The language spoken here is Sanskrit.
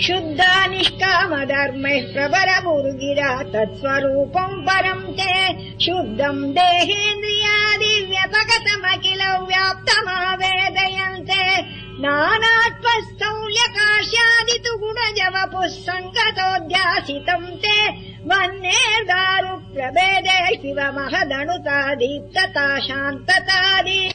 शुद्धा निष्कामधर्मैः प्रबलमुर्गिरा तत्स्वरूपम् परम् ते शुद्धम् देहेन्द्रियादिव्यपगतमखिल व्याप्तमावेदयन्ते नानात्मस्थौल्यकाश्यादितु गुणजवपुः सङ्गतोऽध्यासितम् ते। वह्ने दारु प्रभेदे शिव महदणुतादि दीप्तता शान्ततादि।